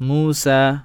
Musa.